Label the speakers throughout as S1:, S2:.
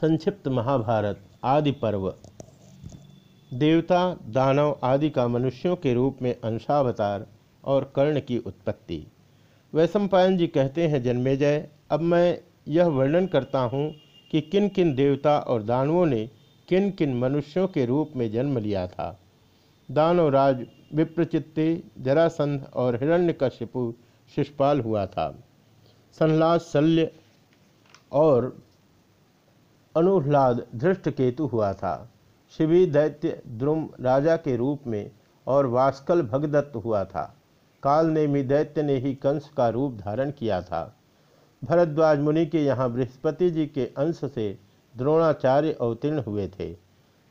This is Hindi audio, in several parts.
S1: संक्षिप्त महाभारत, आदि पर्व। देवता, दानव आदि का मनुष्यों के रूप में अंशावतार और कर्ण की उत्पत्ति। वैशंपायन जी कहते हैं, जन्मेजय, अब मैं यह वर्णन करता हूँ कि किन किन देवता और दानवों ने किन किन मनुष्यों के रूप में जन्म लिया था। दानवराज, विप्रचित्ते, जरासंध और हिरण्यकशिपु शिषपाल हुआ था। संलाद शल्य और अनुह्लाद धृष्ट केतु हुआ था। शिवी दैत्य द्रुम राजा के रूप में और वास्कल भगदत्त हुआ था। काल नेमी दैत्य ने ही कंस का रूप धारण किया था। भरद्वाज मुनि के यहाँ बृहस्पति जी के अंश से द्रोणाचार्य अवतीर्ण हुए थे।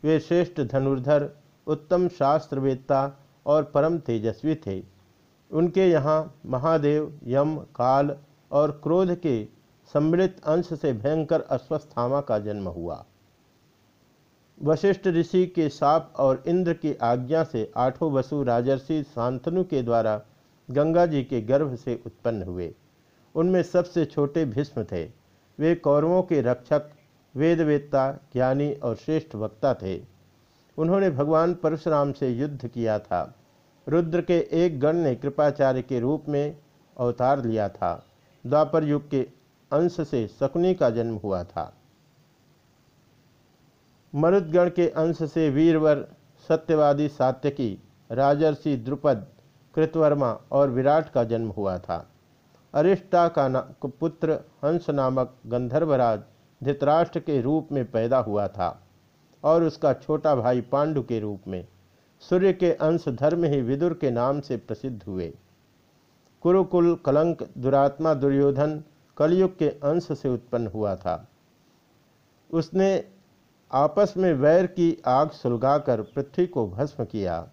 S1: वे श्रेष्ठ धनुर्धर, उत्तम शास्त्रवेत्ता और परम तेजस्वी थे। उनके यहाँ महादेव, यम, काल और क्रोध के सम्मिलित अंश से भयंकर अस्वस्थामा का जन्म हुआ। वशिष्ठ ऋषि के साप और इंद्र की आज्ञा से आठों वसु राजर्षि शांतनु के द्वारा गंगा जी के गर्भ से उत्पन्न हुए। उनमें सबसे छोटे भीष्म थे। वे कौरवों के रक्षक, वेदवेत्ता, ज्ञानी और श्रेष्ठ वक्ता थे। उन्होंने भगवान परशुराम से युद्ध किया था। रुद्र के एक गण ने कृपाचार्य के रूप में अवतार लिया था। द्वापर युग के अंश से शकुनी का जन्म हुआ था। मरुदगण के अंश से वीरवर, सत्यवादी सात्यकी, राजर्षि द्रुपद, कृतवर्मा और विराट का जन्म हुआ था। अरिष्टा का पुत्र हंस नामक गंधर्वराज धृतराष्ट्र के रूप में पैदा हुआ था और उसका छोटा भाई पांडु के रूप में। सूर्य के अंश धर्म ही विदुर के नाम से प्रसिद्ध हुए। कुरुकुल, कलंक, दुरात्मा, दुर्योधन कलयुग के अंश से उत्पन्न हुआ था। उसने आपस में वैर की आग सुलगाकर पृथ्वी को भस्म किया।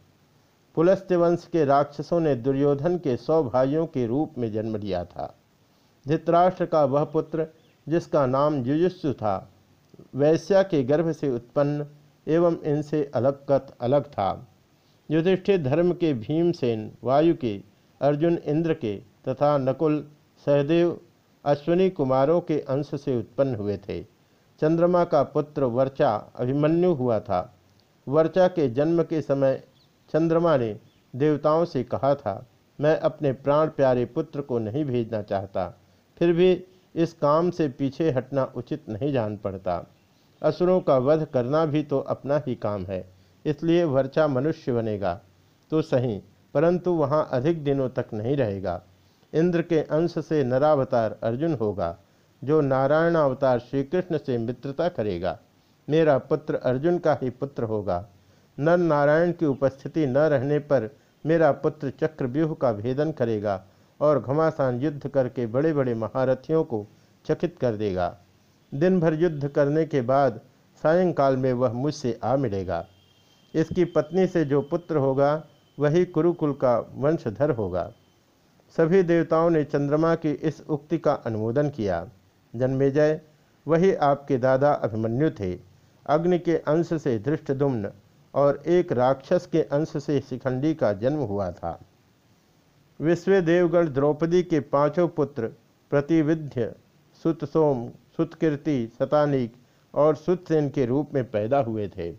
S1: पुलस्त्य वंश के राक्षसों ने दुर्योधन के सौ भाइयों के रूप में जन्म लिया था। धृतराष्ट्र का वह पुत्र, जिसका नाम युजुस्सु था, वैश्या के गर्भ से उत्पन्न एवं इनसे अलग कत अलग था। युधिष्ठिर धर्म के भीमसेन, वायु के, अर्जुन इंद्र के तथा नकुल सहदेव अश्विनी कुमारों के अंश से उत्पन्न हुए थे। चंद्रमा का पुत्र वर्चा अभिमन्यु हुआ था। वर्चा के जन्म के समय चंद्रमा ने देवताओं से कहा था, मैं अपने प्राण प्यारे पुत्र को नहीं भेजना चाहता। फिर भी इस काम से पीछे हटना उचित नहीं जान पड़ता। असुरों का वध करना भी तो अपना ही काम है, इसलिए वर्चा मनुष्य बनेगा। तो सही, परंतु वहाँ अधिक दिनों तक नहीं रहेगा। इंद्र के अंश से नरावतार अर्जुन होगा, जो नारायण अवतार श्री कृष्ण से मित्रता करेगा। मेरा पुत्र अर्जुन का ही पुत्र होगा। नर नारायण की उपस्थिति न रहने पर मेरा पुत्र चक्रव्यूह का भेदन करेगा और घमासान युद्ध करके बड़े बड़े महारथियों को चकित कर देगा। दिन भर युद्ध करने के बाद सायंकाल में वह मुझसे आ मिलेगा। इसकी पत्नी से जो पुत्र होगा, वही कुरुकुल का वंशधर होगा। सभी देवताओं ने चंद्रमा की इस उक्ति का अनुमोदन किया। जन्मेजय, वही आपके दादा अभिमन्यु थे। अग्नि के अंश से धृष्टदुम्न और एक राक्षस के अंश से शिखंडी का जन्म हुआ था। विश्व देवगण द्रौपदी के पाँचों पुत्र प्रतिविध्य सुतसोम सुतकीर्ति सतानिक और सुतसेन के रूप में पैदा हुए थे।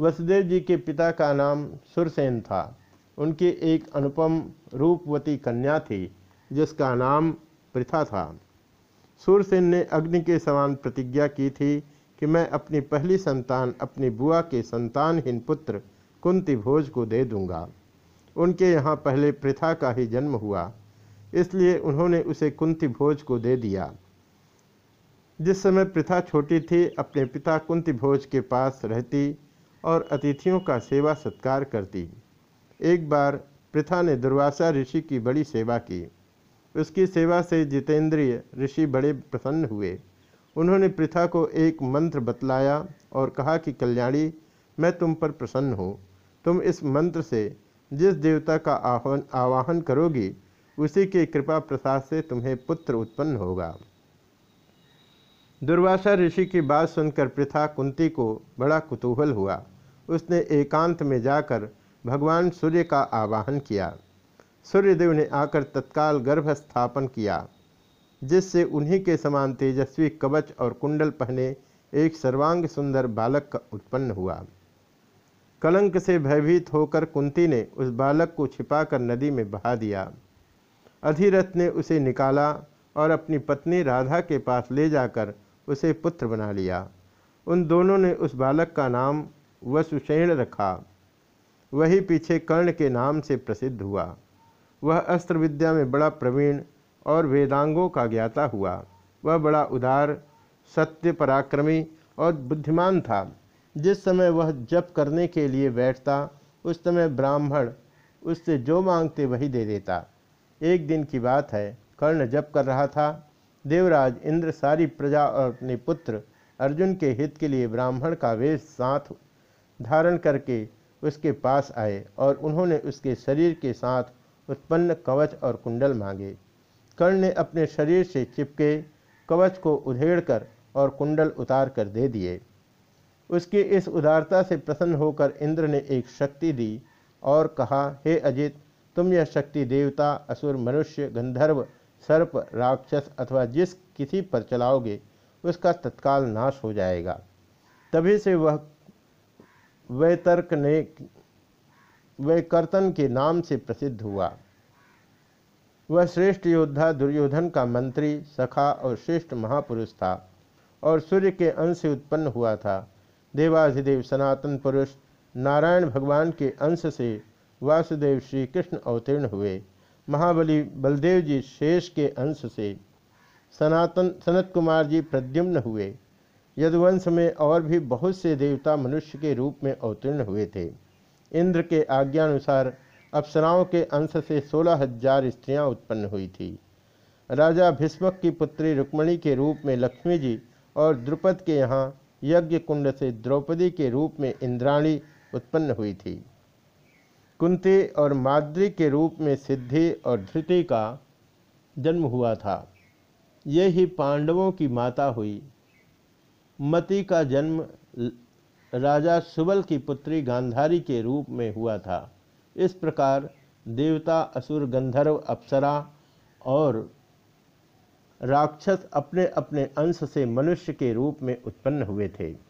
S1: वसुदेव जी के पिता का नाम सुरसेन था। उनकी एक अनुपम रूपवती कन्या थी, जिसका नाम प्रथा था। सूरसेन ने अग्नि के समान प्रतिज्ञा की थी कि मैं अपनी पहली संतान, अपनी बुआ के संतानहीन पुत्र कुंती भोज को दे दूँगा। उनके यहाँ पहले प्रथा का ही जन्म हुआ, इसलिए उन्होंने उसे कुंती भोज को दे दिया। जिस समय प्रथा छोटी थी, अपने पिता कुंती भोज के पास रहती और अतिथियों का सेवा सत्कार करती। एक बार प्रथा ने दुर्वासा ऋषि की बड़ी सेवा की। उसकी सेवा से जितेंद्रिय ऋषि बड़े प्रसन्न हुए। उन्होंने प्रथा को एक मंत्र बतलाया और कहा कि, कल्याणी, मैं तुम पर प्रसन्न हूँ। तुम इस मंत्र से जिस देवता का आह्वान, आवाहन करोगी, उसी के कृपा प्रसाद से तुम्हें पुत्र उत्पन्न होगा। दुर्वासा ऋषि की बात सुनकर प्रथा कुंती को बड़ा कुतूहल हुआ। उसने एकांत में जाकर भगवान सूर्य का आवाहन किया। सूर्यदेव ने आकर तत्काल गर्भ स्थापन किया, जिससे उन्हीं के समान तेजस्वी कवच और कुंडल पहने एक सर्वांग सुंदर बालक का उत्पन्न हुआ। कलंक से भयभीत होकर कुंती ने उस बालक को छिपाकर नदी में बहा दिया। अधिरथ ने उसे निकाला और अपनी पत्नी राधा के पास ले जाकर उसे पुत्र बना लिया। उन दोनों ने उस बालक का नाम वसुषेण रखा। वही पीछे कर्ण के नाम से प्रसिद्ध हुआ। वह अस्त्र विद्या में बड़ा प्रवीण और वेदांगों का ज्ञाता हुआ। वह बड़ा उदार, सत्य पराक्रमी और बुद्धिमान था। जिस समय वह जप करने के लिए बैठता, उस समय ब्राह्मण उससे जो मांगते वही दे देता। एक दिन की बात है, कर्ण जप कर रहा था। देवराज इंद्र सारी प्रजा और अपने पुत्र अर्जुन के हित के लिए ब्राह्मण का वेश साथ धारण करके उसके पास आए और उन्होंने उसके शरीर के साथ उत्पन्न कवच और कुंडल मांगे। कर्ण ने अपने शरीर से चिपके कवच को उधेड़कर और कुंडल उतार कर दे दिए। उसकी इस उदारता से प्रसन्न होकर इंद्र ने एक शक्ति दी और कहा, हे अजित, तुम यह शक्ति देवता, असुर, मनुष्य, गंधर्व, सर्प, राक्षस अथवा जिस किसी पर चलाओगे, उसका तत्काल नाश हो जाएगा। तभी से वह वैतर्क ने वैकर्तन के नाम से प्रसिद्ध हुआ। वह श्रेष्ठ योद्धा, दुर्योधन का मंत्री, सखा और श्रेष्ठ महापुरुष था और सूर्य के अंश से उत्पन्न हुआ था। देवाधिदेव सनातन पुरुष नारायण भगवान के अंश से वासुदेव श्री कृष्ण अवतीर्ण हुए। महाबली बलदेव जी शेष के अंश से सनातन, सनत कुमार जी प्रद्युम्न हुए। यदुवंश में और भी बहुत से देवता मनुष्य के रूप में अवतीर्ण हुए थे। इंद्र के आज्ञानुसार अप्सराओं के अंश से सोलह हज़ार स्त्रियाँ उत्पन्न हुई थी। राजा भीष्मक की पुत्री रुक्मणी के रूप में लक्ष्मी जी और द्रुपद के यहाँ यज्ञ कुंड से द्रौपदी के रूप में इंद्राणी उत्पन्न हुई थी। कुंती और माद्री के रूप में सिद्धि और धृति का जन्म हुआ था। ये ही पांडवों की माता हुई। मति का जन्म राजा सुबल की पुत्री गांधारी के रूप में हुआ था। इस प्रकार देवता, असुर, गंधर्व, अप्सरा और राक्षस अपने अपने अंश से मनुष्य के रूप में उत्पन्न हुए थे।